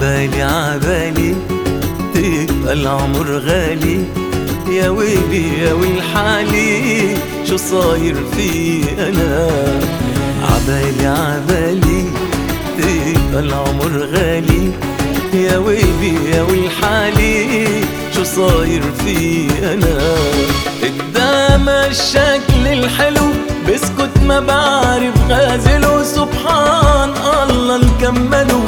عبالي عبالي تبقى العمر غالي. يا ويلي يا ويل حالي شو صاير في أنا؟ عبالي عبالي تبقى العمر غالي. يا ويلي يا ويل حالي شو صاير في أنا؟ قدام الشكل الحلو بسكت ما بعرف غازله سبحان الله الكملوا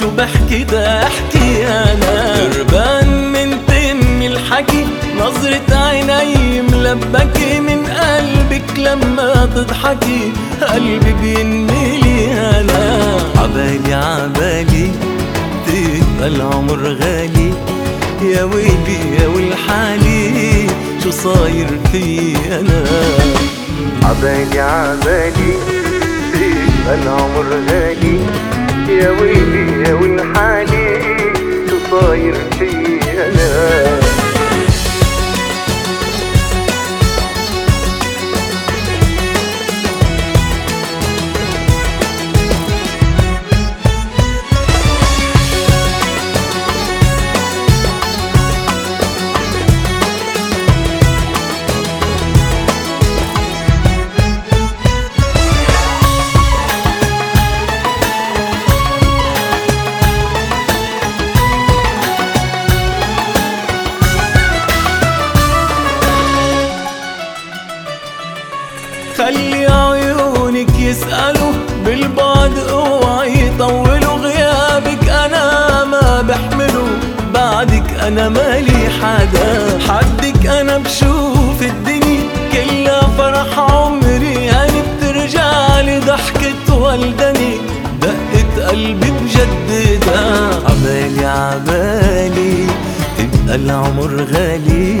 شو بحكي؟ دا أحكي أنا. قربان من تم الحكي نظرة عيني ملبكة. من قلبك لما تضحكي قلبي بينملي أنا. عبالي عبالي تبقى العمر غالي. يا ويلي يا ويل حالي شو صاير في أنا؟ عبالي عبالي تبقى العمر غالي. يا ويلي يا ويل حالي شو صاير في خلي عيونك يسألوا بالبعد اوعي يطولوا غيابك. أنا ما بحمله بعدك أنا مالي حدا. حدك أنا بشوف الدنيا كلها فرح عمري هاني بترجع لي ضحكة والدني. دقة قلبي بجددها عبالي عبالي تبقى العمر غالي.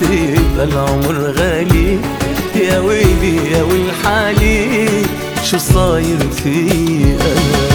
تبقى العمر غالي. يا ويلي يا ويل حالي شو صاير في أنا؟